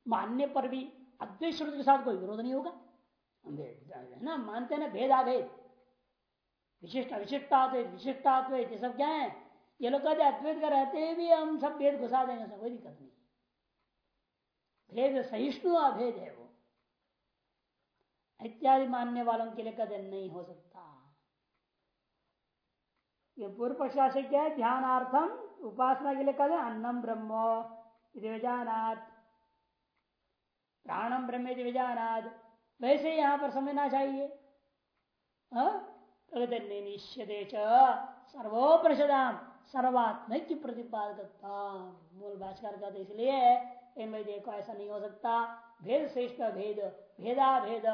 मानने पर भी अद्वैत श्रुति के साथ कोई विरोध नहीं होगा? है ना, मानते ना, भेद भेदाभेद विशिष्ट अविशिष्टाद्वैत विशिष्टाद्वैत ये सब क्या है? ये लोग कहते अद्वैत का रहते भी हम सब भेद घुसा देंगे कोई दिक्कत नहीं। भेद, सहिष्णु अभेद है वो। इत्यादि मानने वालों के लिए कदम नहीं हो सकता। ये पूर्व पक्षा से क्या है? ध्यानार्थम, उपासना के लिए कहते अन्नम ब्रह्म विजानात। प्राणम ब्रह्म विजानात। वैसे यहाँ पर समझना चाहिए। हा? निश्चते सर्वोपनिषदाम सर्वात्म की प्रतिपादकता मूल भाषकर का इसलिए इनमें देखो, ऐसा नहीं हो सकता। भेद श्रेष्ठ भेद भेदा भेद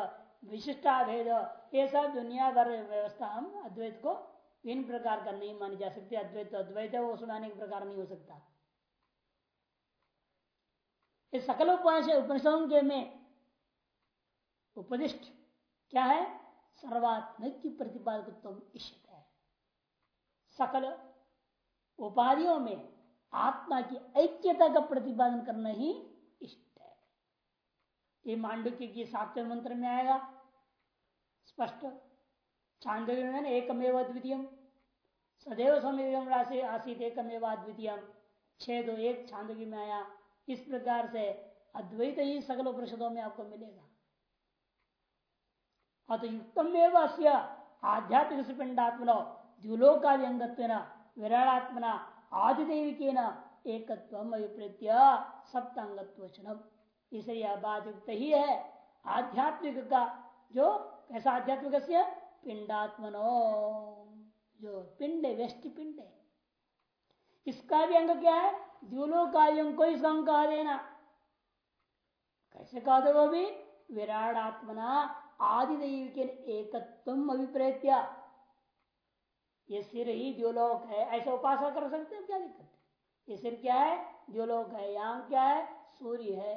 विशिष्टा भेद ये सब दुनिया भर व्यवस्था हम अद्वैत को इन प्रकार का नहीं मानी जा सकती। अद्वैत तो अद्वैत है, वो सुनाने के प्रकार नहीं हो सकता। इस सकल उपनिषदों के में उपदिष्ट क्या है? सर्वात्मिक की प्रतिपादकत्व है। सकल उपाधियों में आत्मा की ऐक्यता का प्रतिपादन करना ही इष्ट है। ये मांडुक्य की सातवें मंत्र में आएगा। स्पष्ट। में एकमेव अद्वितीय सदैव समेव राशि आसित एकमेव अद्वितीय छह दो एक छांदोग्य में आया। इस प्रकार से अद्वैत ही सकल उपनिषदों में आपको मिलेगा। अत अतयुक्तम आध्यात्मिक पिंडात्मनो द्युलोकादि अंगत्व विराड़ात्मना आदिदेविक एकत्व अभिप्रेत्य सप्तांगत्वचनम इसलिए यह बात युक्त ही है आध्यात्मिक का जो कैसा आध्यात्मिक पिंडात्मनो जो पिंड व्यष्टि पिंड है इसका भी अंग क्या है? द्युलोकादियों को इसका अंग कहा देना। कैसे कहा दो वो भी? विराट आत्मना आदिदेव के एकत्व अभिप्रेत्या ये सिर ही द्योलोक है। ऐसे उपासना कर सकते हैं, क्या दिक्कत ये सिर क्या है? द्योलोक है। यहाँ क्या है? सूर्य है।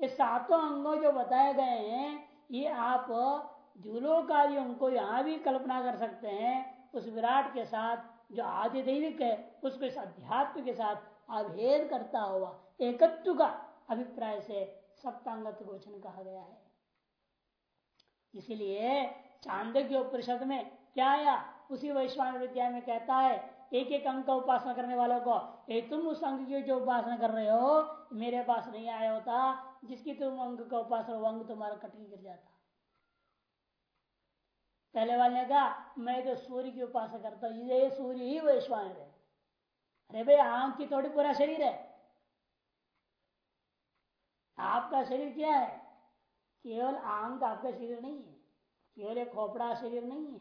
ये सातों अंगों जो बताए गए हैं, ये आप द्युलोकादियों को यहाँ भी कल्पना कर सकते हैं। उस विराट के साथ, जो आदि दैविक है उसको इस अध्यात्म के साथ अभेद करता हुआ, एकत्व का अभिप्राय से सप्तांगत कहा गया है। इसीलिए चांदक्य उपनिषद में, क्या आया उसी वैश्वान विद्या में कहता है एक एक अंग का उपासना करने वालों को ये तुम उस अंग की जो उपासना कर रहे हो, मेरे पास नहीं आया होता। जिसकी तुम अंग का उपासना वो अंग तुम्हारा कटकी गिर जाता। पहले वाले ने कहा, मैं तो सूर्य की उपासना करता हूँ, ये सूर्य ही वैश्वान है। अरे भाई, आम की थोड़ी पूरा शरीर है। आपका शरीर क्या है? केवल आंग आपका शरीर नहीं है। केवल खोपड़ा शरीर नहीं है।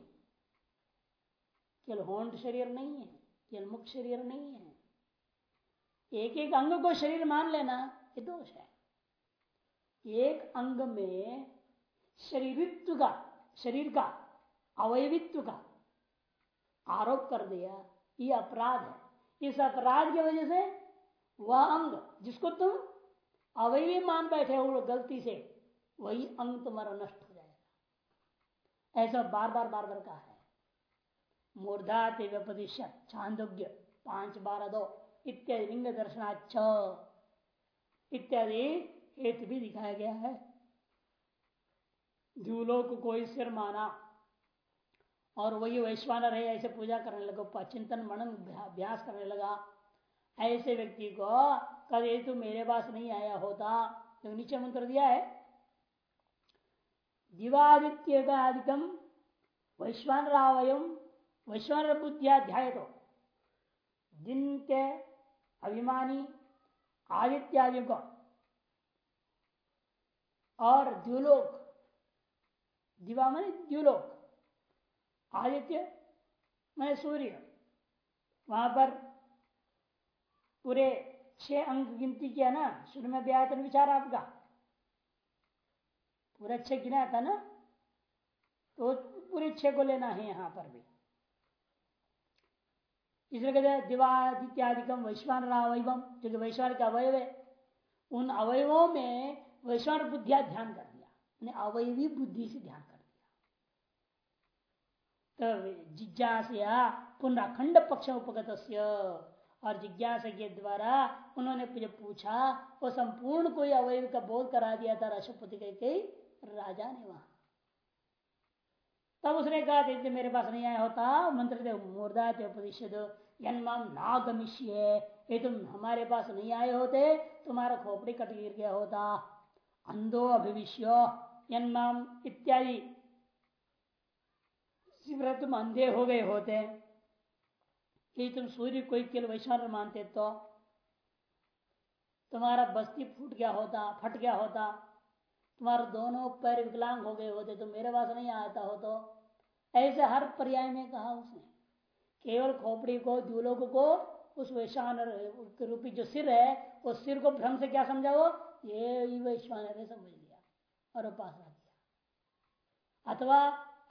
केवल होंड शरीर नहीं है केवल मुख शरीर नहीं है। एक एक अंग को शरीर मान लेना, ये दोष है। एक अंग में शरीरित्व का, शरीर का, अवयवित्व का आरोप कर दिया, ये अपराध है। इस अपराध की वजह से वह अंग जिसको तुम अवयवी मान बैठे हो गलती से, वही अंग तुम्हारा नष्ट ऐसा बार बार बार बार कहा है। मूर्धा व्यपदिशत छांदोग्य, पाँच बारह दो, इत्यादि लिंग दर्शनाच इत्यादि हेतु भी दिखाया गया है। जूलो को कोई सिर माना और वही वैश्वानर है, ऐसे पूजा करने लगा चिंतन, मनन अभ्यास करने लगा। ऐसे व्यक्ति को कभी तो मेरे पास नहीं आया होता तो नीचे मंत्र दिया है दिवादित्य का अधिकम वैश्वान रावयम वैश्वान बुद्धियाध्याय तो दिन के अभिमानी आदित्यादि को और द्युलोक दिवा मैंने द्युलोक, आदित्य मैं सूर्य वहाँ पर पूरे छह अंक गिनती किया ना, शुरू में भी विचार आपका। पूरे छह गिना था ना तो पूरे छह को लेना है यहाँ पर भी। इसलिए कहते वैश्वान अवयवम जो कि वैश्वान का अवयव है। उन अवयवों में वैश्वान बुद्धिया ध्यान कर दिया। अवयवी बुद्धि से ध्यान कर दिया। तो जिज्ञासा पुनः खंड पक्ष उपगत और जिज्ञासा के द्वारा उन्होंने पूछा, वो संपूर्ण कोई अवयव का बोध करा दिया था राष्ट्रपति के राजा ने वहाँ। तब उसने कहा थे मेरे पास नहीं आया होता, मंत्र थे मूर्धा उपनिषद जन्माम ना गमिष्य ये तुम हमारे पास नहीं आए होते, तुम्हारा खोपड़ी कट गिर गया होता। अंधो अभिविश्य जन्माम इत्यादि। तुम अंधे हो गए होते। कि तुम सूर्य कोई केवल वैश्वान मानते तो। तुम्हारा बस्ती फूट गया होता, फट गया होता। तुम्हारे दोनों पैर विकलांग हो गए होते तो मेरे पास नहीं आता हो तो। ऐसे हर पर्याय में कहा उसने। केवल खोपड़ी को द्यूलोक को उस वैश्वान रूपी जो सिर है, उस सिर को भ्रम से क्या समझा वो? ये वैश्वान समझ लिया और उपासना किया। अथवा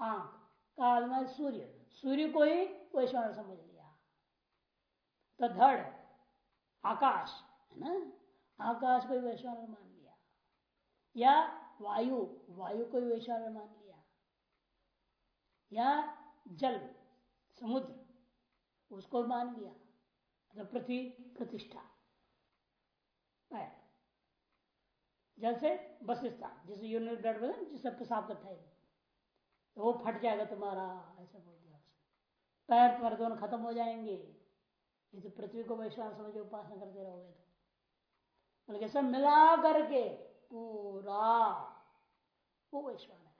आँख में सूर्य सूर्य को ही वैश्वान समझ लिया। तो धड़, आकाश, है ना? आकाश को वैश्वान मान लिया। या वायु वायु को वैश्वान मान लिया। या जल, समुद्र, उसको मान लिया। तो पृथ्वी, प्रतिष्ठा। पैर जल से बस स्थान जिसे यूनिट ब्लड बदल जिससे पेशाब करता है। तो वो फट जाएगा तुम्हारा, ऐसा बोल दिया उसने। पैर तुम्हारे दोनों खत्म हो जाएँगे। ये तो पृथ्वी को वैश्वान समझ, उपासना करते रहोगे तो। बल्कि सब मिला करके पूरा। वो वैश्वान है।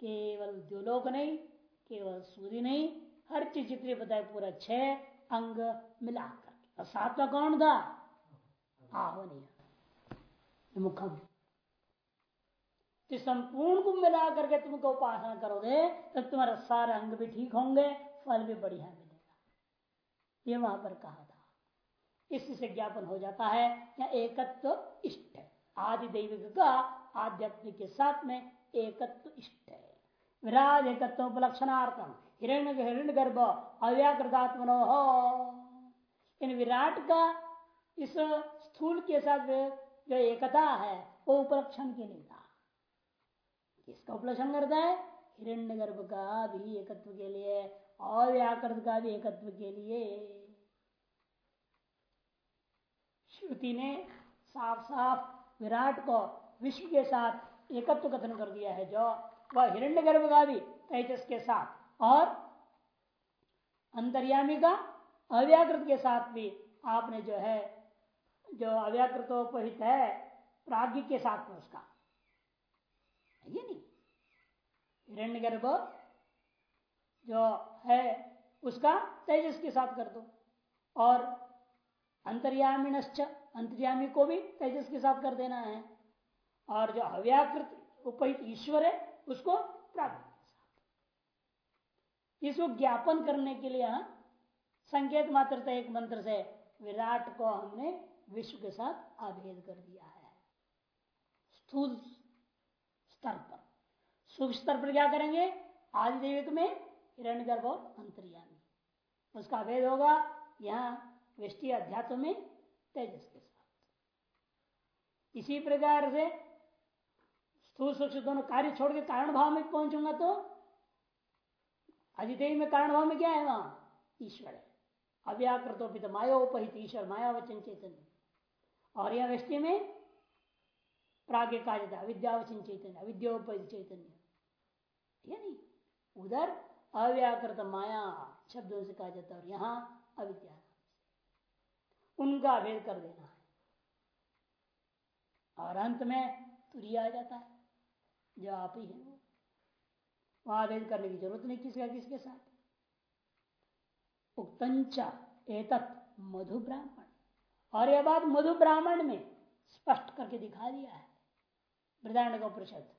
केवल द्योलोक नहीं, केवल सूर्य नहीं, हर चीज़ जितनी बताए पूरा छह अंग मिलाकर। और सातवा कौन था? आवनी मुखम तो संपूर्ण को मिला करके तुमको उपासना करोगे तो तुम्हारा सारे अंग भी ठीक होंगे, फल भी बढ़िया मिलेगा। ये वहाँ पर कहा था। इससे ज्ञापन हो जाता है या एकत्व इष्ट है। आदि दैविक का आध्यात्मिक के साथ में एकत्व इष्ट है। विराज एकत्व उपलक्षणार्थम। हिरण्य हिरण्य गर्भ अव्याकृतात्मनो हो। इन विराट का इस स्थूल के साथ जो एकता है, वो उपलक्षण के लिए था। किसका उपलक्षण करता है? हिरण्य गर्भ का भी एकत्व के लिए, अव्याकृत का भी एकत्व के लिए। श्रुति ने साफ़ साफ़ विराट को विश्व के साथ एकत्व कथन कर दिया है, जो वह हिरण्य गर्भ का भी तेजस के साथ और अंतर्यामी का अव्याकृत के साथ भी आपने जो है, जो अव्याकृतोपहित है प्राज्ञ के साथ में उसका। ये नहीं। हिरण्य गर्भ जो है, उसका तेजस के साथ कर दो। और अंतर्यामी अंतर्यामी को भी तेजस के साथ कर देना है। और जो अव्याकृत उपहित ईश्वर है, उसको प्राप्त इसको ज्ञापन करने के लिए संकेत मात्र था एक मंत्र से विराट को हमने विश्व के साथ अभेद कर दिया है। स्थूल स्तर पर। सूक्ष्म स्तर पर क्या करेंगे? आदि देविक में हिरण्य गर्भ और अंतर्यामी। उसका भेद होगा। यहाँ वृष्टि अध्यात्म में तेजस के साथ। इसी प्रकार से स्थूल सूक्ष्म दोनों कार्य छोड़ के कारण भाव में पहुंचूँगा तो अधिदेवी में कारण भाव में क्या है वहाँ? ईश्वर है। अव्याकृतोपित मायोपहित ईश्वर मायावचन चैतन्य। और यह वृष्टि में प्राग्ञ कार्यता अविद्यावचन चैतन्य अविद्योपहित चैतन्य। उधर अव्याकृत माया शब्दों से कहा जाता है और यहाँ अविद्या उनका भेद कर देना है। और अंत में तुरिया आ जाता है, जो आप ही है। वो वहाँ भेद करने की ज़रूरत नहीं किसका किसके साथ। उक्तंचा एतत् मधु ब्राह्मण। और यह बात मधु ब्राह्मण में स्पष्ट करके दिखा दिया है। वृदारण का परिषद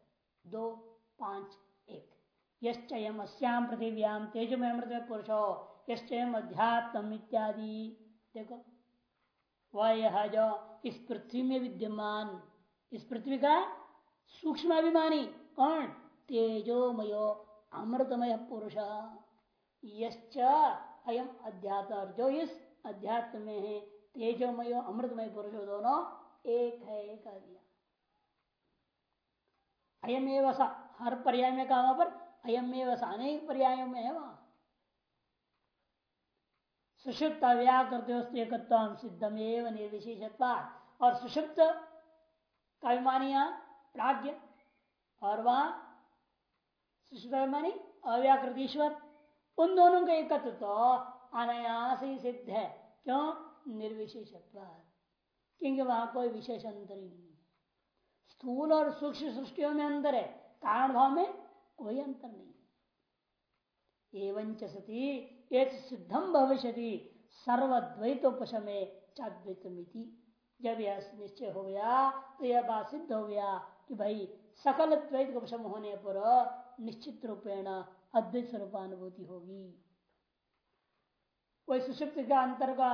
दो, पाँच, एक। यश्चयम अस्याम पृथिव्याम तेजमय अमृत पुरुषो यश्चयम अध्यात्म इत्यादि। देखो। वह यह जो इस पृथ्वी में विद्यमान, इस पृथ्वी का सूक्ष्म अभिमानी कौन? तेजोमयो अमृतमय पुरुष। अयम अध्यात्म जो इस अध्यात्म में है, तेजोमय, अमृतमय पुरुष दोनों एक है, एक दिया अयम एवं हर पर्याय में कहा पर? अयम एवं अनेक पर्यायों में है वहाँ। सुषुप्त अव्याकृत सिद्धम एवं और सुषुप्त काव्यमानिया प्राज्ञ। और वहाँ? सुषुप्त अव्याकृत ईश्वर। उन दोनों का एकत्र तो अनायास ही सिद्ध है। क्यों? निर्विशेषत्व क्योंकि वहाँ कोई विशेष अंतर ही नहीं है। स्थूल और सूक्ष्म सृष्टियों में अंतर है। कारण भाव में कोई अंतर नहीं है। एवं सती एक सिद्धम भविष्य सर्वद्वैतोपशमे चाद्वैतमिति। जब यह निश्चय हो गया तो यह बात सिद्ध हो गया कि भाई सकल द्वैत उपशम होने पर निश्चित रूपेण अद्वैत स्वरूपानुभूति होगी। कोई सुषुप्त का अंतर का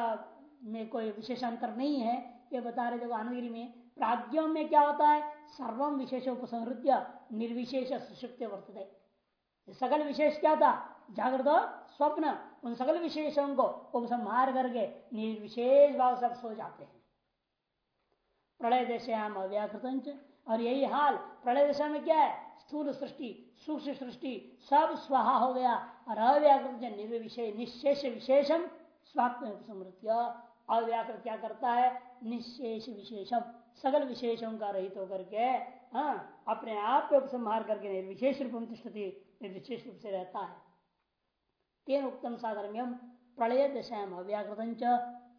में कोई विशेष अंतर नहीं है, ये बता रहे देखो आनंदगिरी में, प्राज्ञों में क्या होता है? सर्वम विशेष उपसंहृत्य निर्विशेष सुषुप्त वर्तते। सकल विशेष क्या था? जागृत और स्वप्न उन सकल विशेषों को उपसंहार करके निर्विशेष भाव सब सो जाते हैं। प्रलय देशयाम अव्याकृत और यही हाल प्रलय दशा में क्या है? स्थूल सृष्टि सूक्ष्म सृष्टि सब स्वाहा हो गया। और अव्याकृत निर्विशेष निशेष विशेषम स्वात्म अव्याकृत क्या करता है? निशेष विशेषम सकल विशेषों का रहित होकर के हाँ, अपने आप को उपसंहार करके निर्विशेष रूप में निर्विशेष रूप से रहता है। तेन उत्तम साधर्म्यम प्रलय दशाएँ अव्याकृत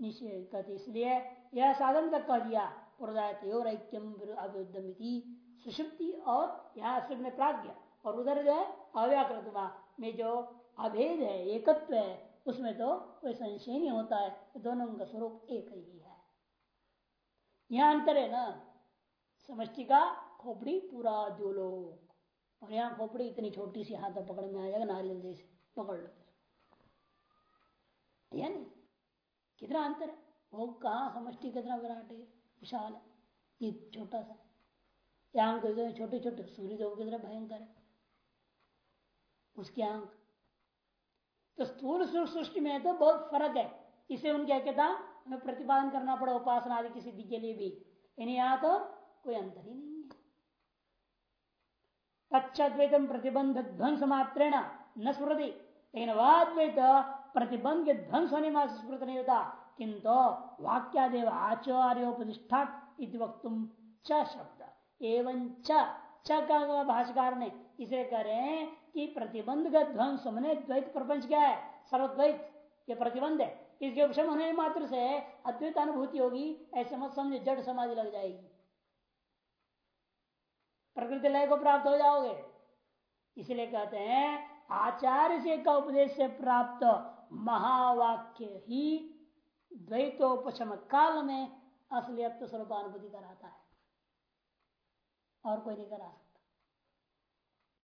निषेध इसलिए यह साधन तक कह दिया पूर्वदायत्योरक्यम अभ्युद्धमिति सुषुप्ति और यहाँ सुख में प्राज्ञ और उधर जो है अव्याकृत में जो अभेद है एकत्व है उसमें तो कोई संशय नहीं होता है दोनों का स्वरूप एक ही। है यहाँ अंतर है ना समष्टि का खोपड़ी पूरा द्योलोक। और यहाँ खोपड़ी इतनी छोटी सी हाथ पकड़ में आ जाएगा, नारियल जैसे पकड़ लो। नहीं? कितना अंतर है? वो कहा समष्टि कितना विराट है विशाल है। ये छोटा सा। यहाँ छोटे छोटे। सूर्य देव कितना भयंकर है। उसके अंक तो स्थूल सृष्टि में तो बहुत फ़र्क है। इसे उनके कहता? हमें प्रतिपादन करना पड़ा उपासना आदि की सिद्धि के लिए भी। यानी यहाँ तो कोई अंतर ही नहीं है। तत्द्वैतम प्रतिबंध ध्वंस मात्रेण न स्मृति। लेकिन वाद्वैत प्रतिबंध के ध्वंस होने में स्मृत नहीं होता। किंतु वाक्यादेव आचार्योपनिष्ठा वक्त च शब्द। एवं च का भाषाकार ने इसे करें कि प्रतिबंध का ध्वंस मैंने द्वैत प्रपंच क्या है, सर्वद्वैत ये प्रतिबंध है। इसके उपशम होने मात्र से अद्वैत अनुभूति होगी, ऐसे मत समझे, जड़ समाधि लग जाएगी। प्रकृति लय को प्राप्त हो जाओगे। इसलिए कहते हैं, आचार्य से का उपदेश से प्राप्त महावाक्य ही द्वैतोपशम काल में असलियत स्वरूपानुभूति कराता है। और कोई नहीं करा सकता।